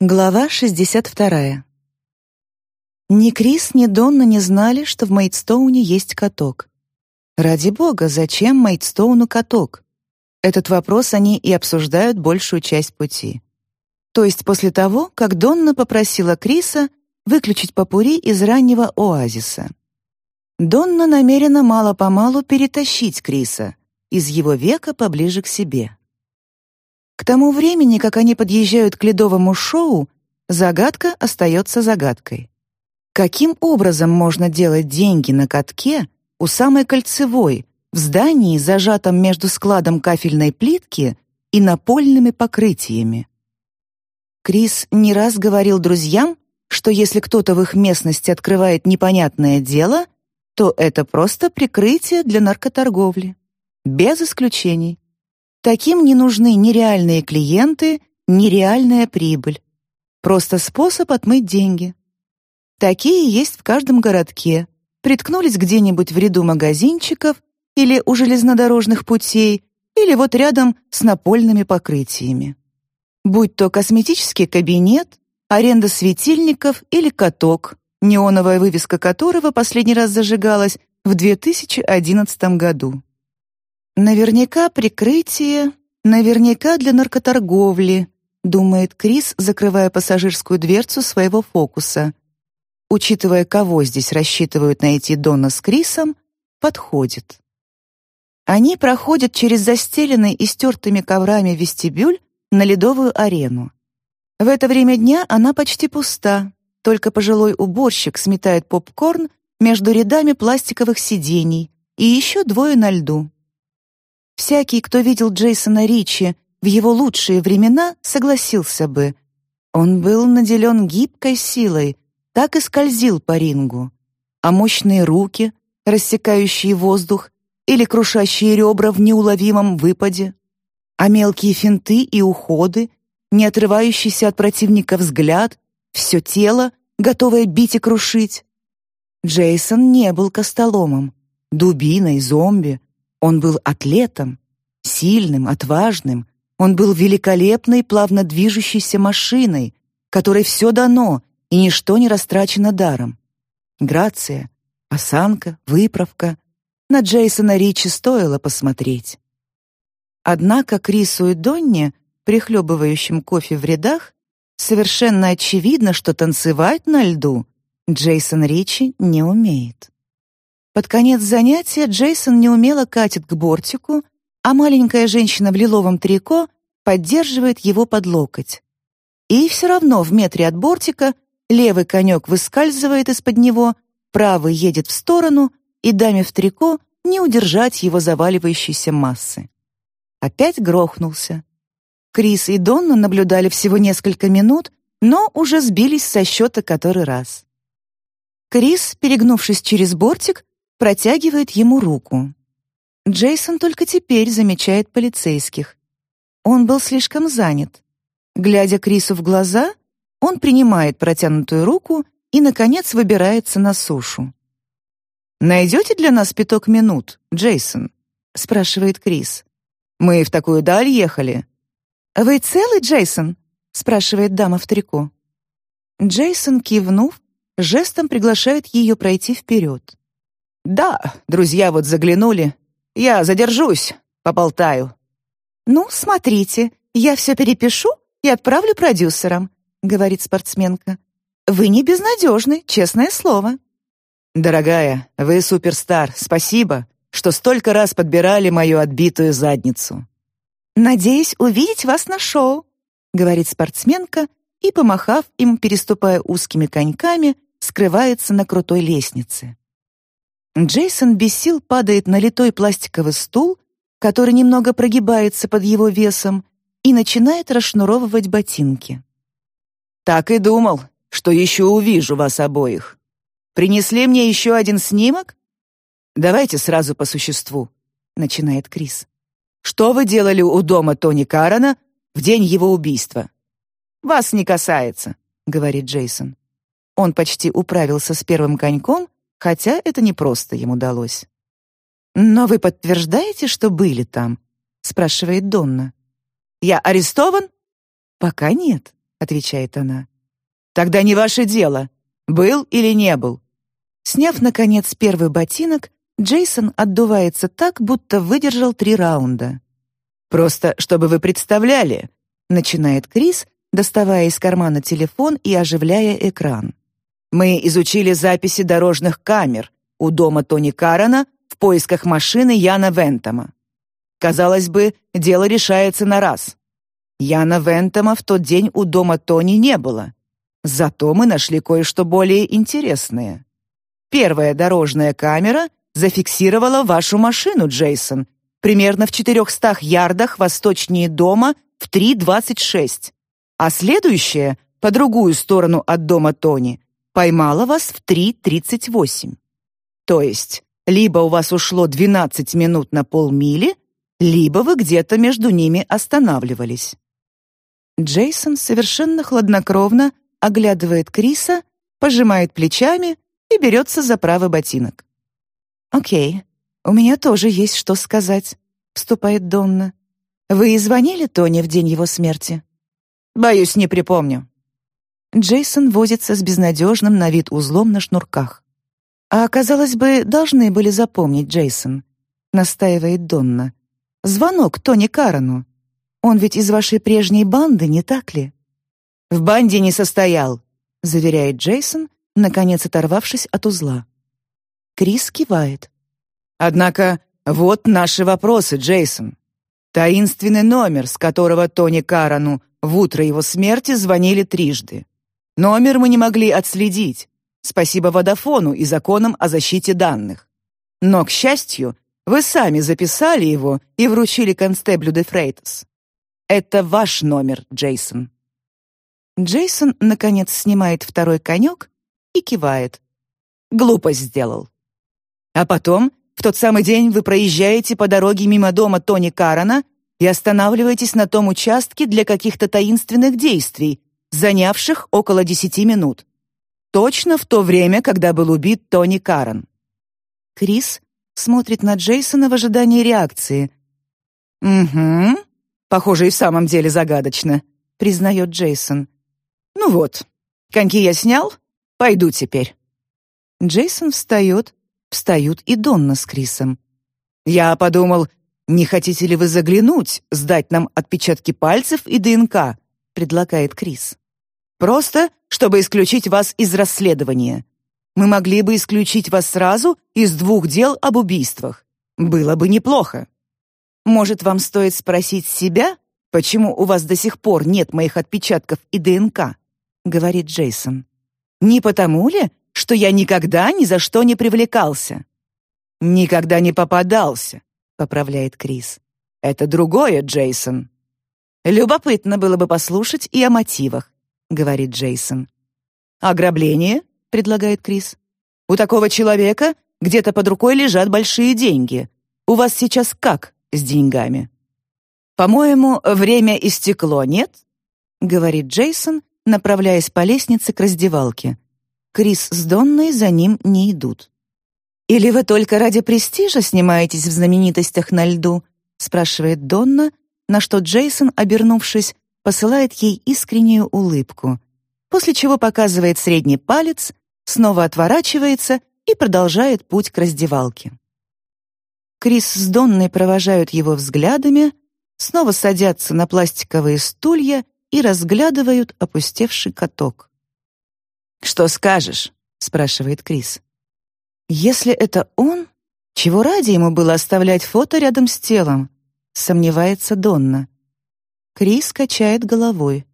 Глава 62. Ни Крис, ни Донна не знали, что в Мейдстоуне есть каток. Ради бога, зачем Мейдстоуну каток? Этот вопрос они и обсуждают большую часть пути. То есть после того, как Донна попросила Криса выключить попури из раннего оазиса. Донна намерена мало-помалу перетащить Криса из его века поближе к себе. К тому времени, как они подъезжают к ледовому шоу, загадка остается загадкой. Каким образом можно делать деньги на катке у самой кольцевой, в здании, зажатом между складом кафельной плитки и напольными покрытиями? Крис не раз говорил друзьям, что если кто-то в их местности открывает непонятное дело, то это просто прикрытие для наркоторговли. Без исключений. Таким не нужны ни реальные клиенты, ни реальная прибыль. Просто способ отмыть деньги. Такие есть в каждом городке. Приткнулись где-нибудь в ряду магазинчиков или у железнодорожных путей, или вот рядом с напольными покрытиями. Будь то косметический кабинет, аренда светильников или каток, неоновая вывеска которого последний раз зажигалась в 2011 году. Наверняка прикрытие, наверняка для наркоторговли, думает Крис, закрывая пассажирскую дверцу своего фокуса. Учитывая, кого здесь рассчитывают найти Дона с Крисом, подходит. Они проходят через застеленный и стертыми коврами вестибюль на ледовую арену. В это время дня она почти пуста, только пожилой уборщик сметает попкорн между рядами пластиковых сидений и еще двое на льду. Всякий, кто видел Джейсона Ричи в его лучшие времена, согласился бы. Он был наделен гибкой силой, так и скользил по рингу. А мощные руки, рассекающие воздух или крушащие ребра в неуловимом выпаде, а мелкие финты и уходы, не отрывающийся от противника взгляд, все тело, готовое бить и крушить. Джейсон не был костоломом, дубиной, зомби, он был атлетом, сильным, отважным. Он был великолепной, плавно движущейся машиной, которой все дано и ничто не растрачено даром. Грация, осанка, выправка. На Джейсона Ричи стоило посмотреть. Однако Крису и Донне, прихлебывающим кофе в рядах, совершенно очевидно, что танцевать на льду Джейсон Ричи не умеет. Под конец занятия Джейсон неумело катит к бортику, а маленькая женщина в лиловом трико поддерживает его под локоть. И все равно в метре от бортика левый конек выскальзывает из-под него, правый едет в сторону, и даме в трико не удержать его заваливающейся массы. Опять грохнулся. Крис и Донна наблюдали всего несколько минут, но уже сбились со счета который раз. Крис, перегнувшись через бортик, протягивает ему руку. Джейсон только теперь замечает полицейских. Он был слишком занят. Глядя Крису в глаза, он принимает протянутую руку и, наконец, выбирается на сушу. «Найдете для нас пяток минут, Джейсон?» — спрашивает Крис. «Мы в такую даль ехали». «Вы целый, Джейсон?» — спрашивает дама в трико. Джейсон, кивнув, жестом приглашает ее пройти вперед. «Да, друзья вот заглянули. Я задержусь, поболтаю». «Ну, смотрите, я все перепишу и отправлю продюсерам», — говорит спортсменка. «Вы не безнадежны, честное слово». «Дорогая, вы суперстар, спасибо, что столько раз подбирали мою отбитую задницу». «Надеюсь увидеть вас на шоу», — говорит спортсменка и, помахав им, переступая узкими коньками, скрывается на крутой лестнице. Джейсон без сил падает на литой пластиковый стул, который немного прогибается под его весом, и начинает расшнуровывать ботинки. «Так и думал, что еще увижу вас обоих. Принесли мне еще один снимок? Давайте сразу по существу», — начинает Крис. «Что вы делали у дома Тони Карана в день его убийства?» «Вас не касается», — говорит Джейсон. Он почти управился с первым коньком хотя это не просто ему удалось. «Но вы подтверждаете, что были там?» — спрашивает Донна. «Я арестован?» «Пока нет. — отвечает она. «Тогда не ваше дело, был или не был». Сняв, наконец, первый ботинок, Джейсон отдувается так, будто выдержал три раунда. «Просто, чтобы вы представляли», — начинает Крис, доставая из кармана телефон и оживляя экран. «Мы изучили записи дорожных камер у дома Тони Карана в поисках машины Яна Вентома. Казалось бы, дело решается на раз. Яна Вентома в тот день у дома Тони не было. Зато мы нашли кое-что более интересное. Первая дорожная камера зафиксировала вашу машину, Джейсон, примерно в 400 ярдах восточнее дома в 3.26 а следующая, по другую сторону от дома Тони, поймала вас в 3.38. То есть, либо у вас ушло 12 минут на полмили, либо вы где-то между ними останавливались. Джейсон совершенно хладнокровно оглядывает Криса, пожимает плечами и берется за правый ботинок. «Окей, у меня тоже есть что сказать», — вступает Донна. «Вы звонили Тони в день его смерти?» Боюсь, не припомню. Джейсон возится с безнадежным на вид узлом на шнурках. А казалось бы, должны были запомнить Джейсон, настаивает Донна. Звонок Тони Карану. Он ведь из вашей прежней банды, не так ли? В банде не состоял, заверяет Джейсон, наконец оторвавшись от узла. Крис кивает. Однако вот наши вопросы, Джейсон. Таинственный номер, с которого Тони Карану в утро его смерти звонили трижды. Номер мы не могли отследить. Спасибо Водафону и законам о защите данных. Но, к счастью, вы сами записали его и вручили констеблю де Фрейтас. Это ваш номер, Джейсон. Джейсон, наконец, снимает второй конек и кивает. Глупость сделал. А потом, в тот самый день, вы проезжаете по дороге мимо дома Тони Карана и останавливаетесь на том участке для каких-то таинственных действий, занявших около десяти минут. Точно в то время, когда был убит Тони Карен. Крис смотрит на Джейсона в ожидании реакции. «Угу. Похоже, и в самом деле загадочно», — признает Джейсон. «Ну вот, коньки я снял, пойду теперь». Джейсон встает, встают и Донна с Крисом. «Я подумал, «Не хотите ли вы заглянуть, сдать нам отпечатки пальцев и ДНК?» — предлагает Крис. «Просто, чтобы исключить вас из расследования. Мы могли бы исключить вас сразу из двух дел об убийствах. Было бы неплохо. Может, вам стоит спросить себя, почему у вас до сих пор нет моих отпечатков и ДНК?» — говорит Джейсон. «Не потому ли, что я никогда ни за что не привлекался?» «Никогда не попадался поправляет Крис. Это другое, Джейсон. Любопытно было бы послушать и о мотивах, говорит Джейсон. Ограбление, предлагает Крис. У такого человека где-то под рукой лежат большие деньги. У вас сейчас как с деньгами? По-моему, время истекло, нет? говорит Джейсон, направляясь по лестнице к раздевалке. Крис с Донной за ним не идут. «Или вы только ради престижа снимаетесь в знаменитостях на льду?» спрашивает Донна, на что Джейсон, обернувшись, посылает ей искреннюю улыбку, после чего показывает средний палец, снова отворачивается и продолжает путь к раздевалке. Крис с Донной провожают его взглядами, снова садятся на пластиковые стулья и разглядывают опустевший каток. «Что скажешь?» — спрашивает Крис. Если это он, чего ради ему было оставлять фото рядом с телом? Сомневается Донна. Крис качает головой.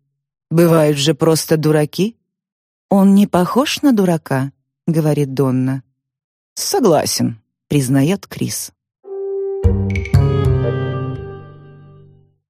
Бывают же просто дураки. Он не похож на дурака, говорит Донна. Согласен, признает Крис.